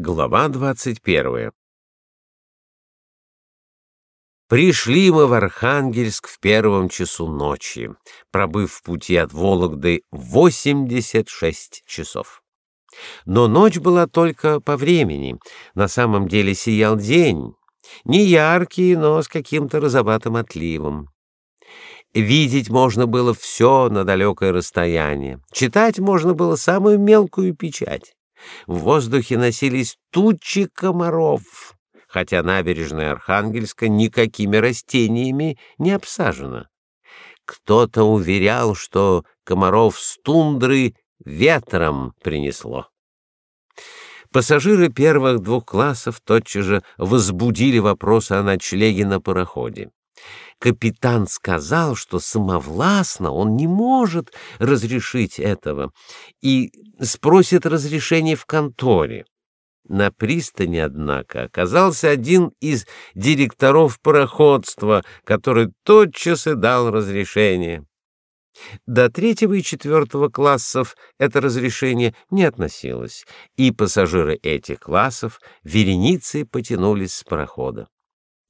Глава 21. Пришли мы в Архангельск в первом часу ночи, пробыв в пути от Вологды 86 часов. Но ночь была только по времени, на самом деле сиял день, не яркий, но с каким-то розоватым отливом. Видеть можно было все на далекое расстояние, читать можно было самую мелкую печать. В воздухе носились тучи комаров, хотя набережная Архангельска никакими растениями не обсажена. Кто-то уверял, что комаров с тундры ветром принесло. Пассажиры первых двух классов тотчас же возбудили вопросы о ночлеге на пароходе. Капитан сказал, что самовластно он не может разрешить этого и спросит разрешения в конторе. На пристани, однако, оказался один из директоров пароходства, который тотчас и дал разрешение. До третьего и четвертого классов это разрешение не относилось, и пассажиры этих классов вереницей потянулись с парохода.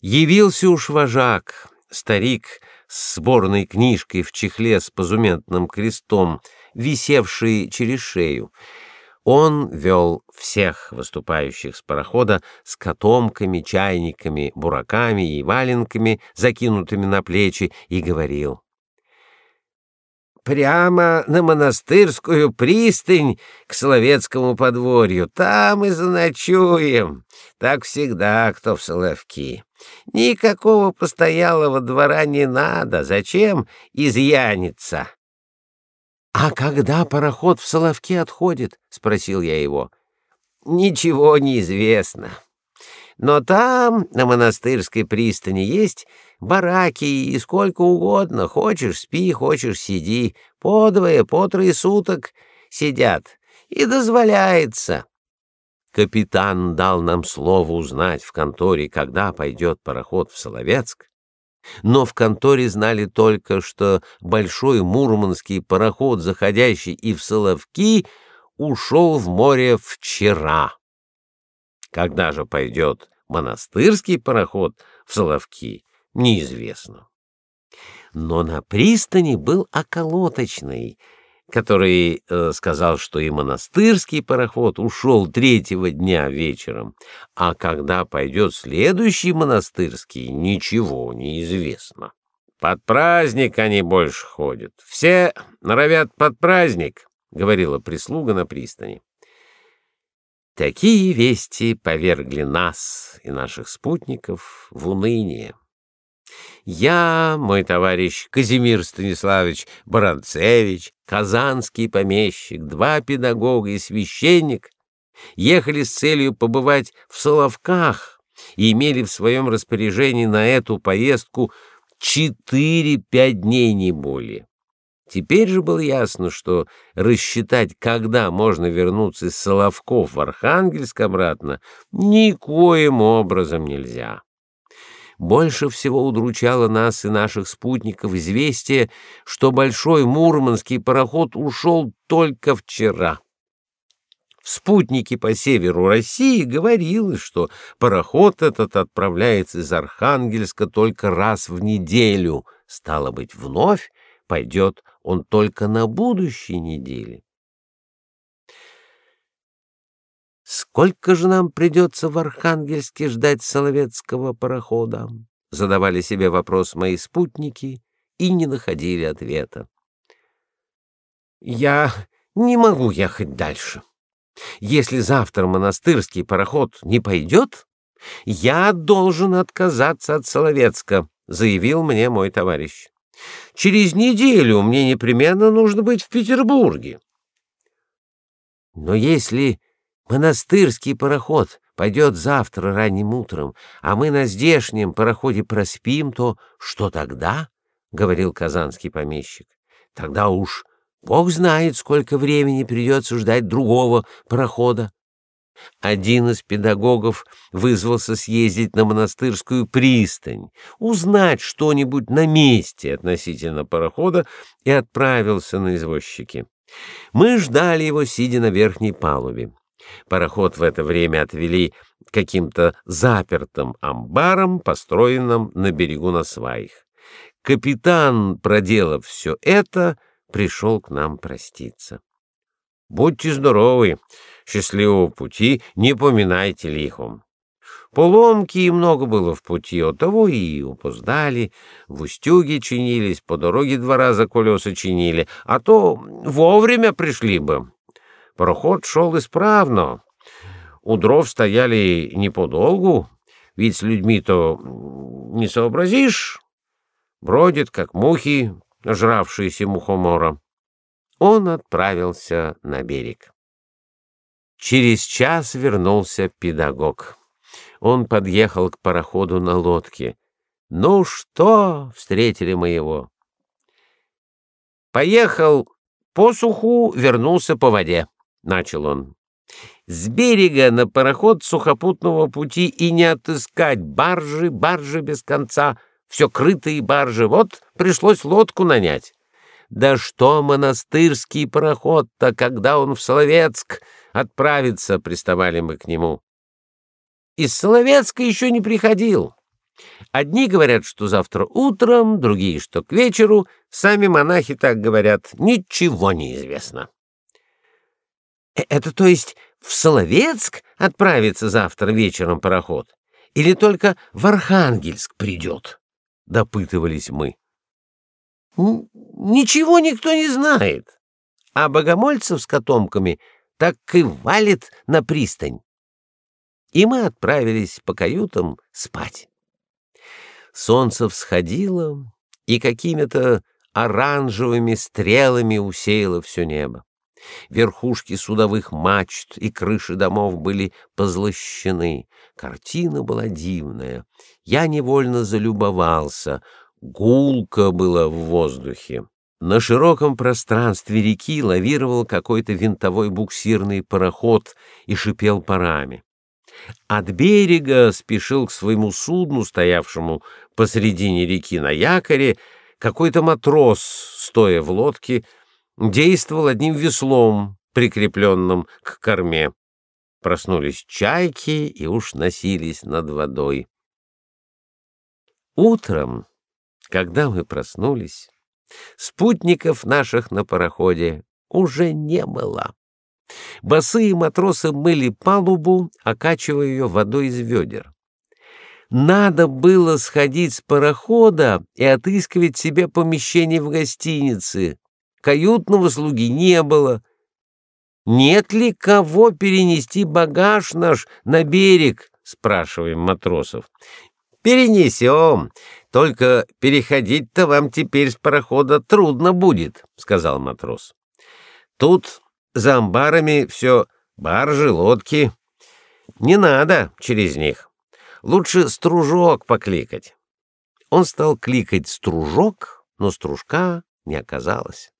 Явился уж вожак, старик с сборной книжкой в чехле с позументным крестом, висевший через шею. Он вел всех выступающих с парохода с котомками, чайниками, бураками и валенками, закинутыми на плечи, и говорил: прямо на монастырскую пристань к Соловецкому подворью. Там и заночуем. Так всегда, кто в Соловки. Никакого постоялого двора не надо. Зачем изъяниться? — А когда пароход в Соловке отходит? — спросил я его. — Ничего не известно. Но там, на монастырской пристани, есть бараки и сколько угодно. Хочешь — спи, хочешь — сиди. По двое, по трое суток сидят. И дозволяется. Капитан дал нам слово узнать в конторе, когда пойдет пароход в Соловецк, но в конторе знали только, что большой мурманский пароход, заходящий и в Соловки, ушел в море вчера. Когда же пойдет монастырский пароход в Соловки, неизвестно. Но на пристани был околоточный, который э, сказал, что и монастырский пароход ушел третьего дня вечером, а когда пойдет следующий монастырский, ничего не известно. Под праздник они больше ходят. Все норовят под праздник, говорила прислуга на пристани. Такие вести повергли нас и наших спутников в уныние. Я, мой товарищ Казимир Станиславович Баранцевич, казанский помещик, два педагога и священник ехали с целью побывать в Соловках и имели в своем распоряжении на эту поездку четыре-пять дней не более. Теперь же было ясно, что рассчитать, когда можно вернуться из Соловков в Архангельск обратно, никоим образом нельзя. Больше всего удручало нас и наших спутников известие, что большой мурманский пароход ушел только вчера. В спутнике по северу России говорилось, что пароход этот отправляется из Архангельска только раз в неделю, стало быть, вновь пойдет он только на будущей неделе. Сколько же нам придется в Архангельске ждать Соловецкого парохода? Задавали себе вопрос мои спутники и не находили ответа. Я не могу ехать дальше. Если завтра монастырский пароход не пойдет, я должен отказаться от Соловецка, заявил мне мой товарищ. Через неделю мне непременно нужно быть в Петербурге. Но если монастырский пароход пойдет завтра ранним утром, а мы на здешнем пароходе проспим, то что тогда? — говорил казанский помещик. — Тогда уж Бог знает, сколько времени придется ждать другого парохода. Один из педагогов вызвался съездить на монастырскую пристань, узнать что-нибудь на месте относительно парохода и отправился на извозчики. Мы ждали его, сидя на верхней палубе. Пароход в это время отвели каким-то запертым амбаром, построенным на берегу на сваях. Капитан, проделав все это, пришел к нам проститься. Будьте здоровы, счастливого пути, не поминайте лихом. Поломки и много было в пути, от того и упоздали, в устюге чинились, по дороге два раза колеса чинили, а то вовремя пришли бы. Проход шел исправно. У дров стояли не подолгу, ведь с людьми-то не сообразишь. Бродит, как мухи, нажравшиеся мухомора. Он отправился на берег. Через час вернулся педагог. Он подъехал к пароходу на лодке. «Ну что?» — встретили мы его. «Поехал по суху, вернулся по воде», — начал он. «С берега на пароход сухопутного пути и не отыскать баржи, баржи без конца, все крытые баржи, вот пришлось лодку нанять». Да что монастырский пароход-то, когда он в Соловецк отправится, приставали мы к нему. Из Соловецка еще не приходил. Одни говорят, что завтра утром, другие, что к вечеру. Сами монахи так говорят. Ничего не известно. Э, это то есть в Соловецк отправится завтра вечером пароход? Или только в Архангельск придет? Допытывались мы. Ничего никто не знает. А богомольцев с котомками так и валит на пристань и мы отправились по каютам спать. Солнце всходило и какими-то оранжевыми стрелами усеяло все небо. Верхушки судовых мачт и крыши домов были позлощены. Картина была дивная. Я невольно залюбовался. Гулко было в воздухе. На широком пространстве реки лавировал какой-то винтовой буксирный пароход и шипел парами. От берега спешил к своему судну, стоявшему посредине реки на якоре, какой-то матрос, стоя в лодке, действовал одним веслом, прикрепленным к корме. Проснулись чайки и уж носились над водой. Утром, когда мы проснулись, спутников наших на пароходе уже не было. Босые матросы мыли палубу, окачивая ее водой из ведер. Надо было сходить с парохода и отыскивать себе помещение в гостинице. Каютного слуги не было. Нет ли кого перенести багаж наш на берег, спрашиваем матросов. Перенесем, только переходить-то вам теперь с парохода трудно будет, сказал матрос. Тут за амбарами все баржи, лодки. Не надо через них. Лучше стружок покликать. Он стал кликать стружок, но стружка не оказалось.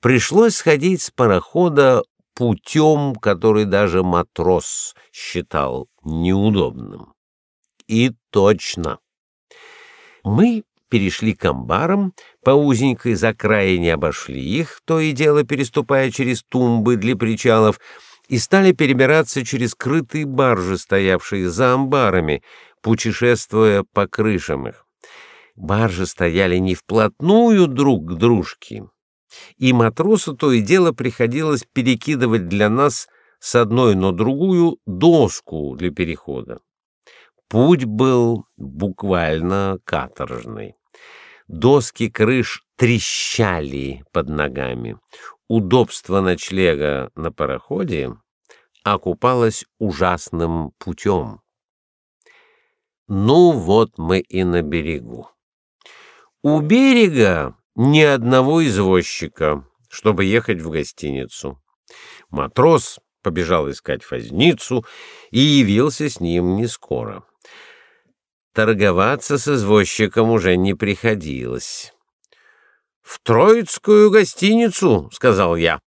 Пришлось сходить с парохода путем, который даже матрос считал неудобным. И точно. Мы перешли к амбарам, по узенькой закраине обошли их, то и дело переступая через тумбы для причалов, и стали перебираться через крытые баржи, стоявшие за амбарами, путешествуя по крышам их. Баржи стояли не вплотную друг к дружке, и матросу то и дело приходилось перекидывать для нас с одной на другую доску для перехода. Путь был буквально каторжный. Доски крыш трещали под ногами. Удобство ночлега на пароходе окупалось ужасным путем. Ну вот мы и на берегу. У берега ни одного извозчика, чтобы ехать в гостиницу. Матрос побежал искать возницу и явился с ним не скоро. Торговаться с извозчиком уже не приходилось. «В Троицкую гостиницу», — сказал я.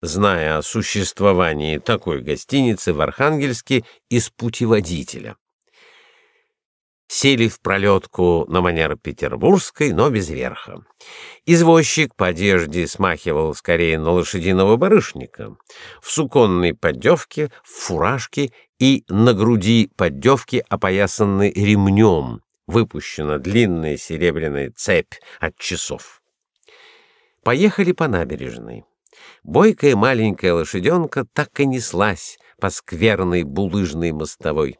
Зная о существовании такой гостиницы в Архангельске из путеводителя. Сели в пролетку на манер петербургской, но без верха. Извозчик по одежде смахивал скорее на лошадиного барышника. В суконной поддевке, в фуражке и на груди поддевки, опоясанной ремнем, выпущена длинная серебряная цепь от часов. Поехали по набережной. Бойкая маленькая лошаденка так и неслась по скверной булыжной мостовой.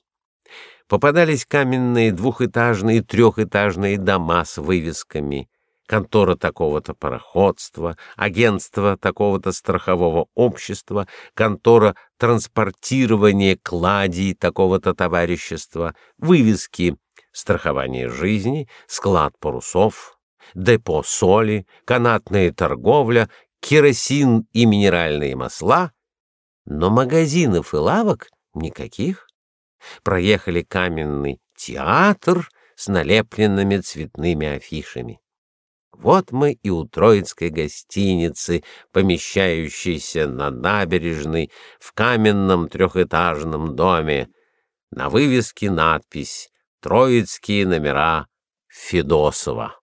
Попадались каменные двухэтажные трехэтажные дома с вывесками контора такого-то пароходства, агентство такого-то страхового общества, контора транспортирования кладей такого-то товарищества, вывески страхование жизни, склад парусов, депо соли, канатная торговля, керосин и минеральные масла, но магазинов и лавок никаких. Проехали каменный театр с налепленными цветными афишами. Вот мы и у Троицкой гостиницы, помещающейся на набережной в каменном трехэтажном доме. На вывеске надпись «Троицкие номера Федосова».